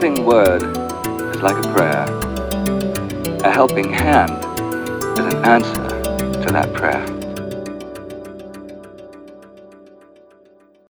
helping word is like a prayer. A helping hand is an answer to that prayer.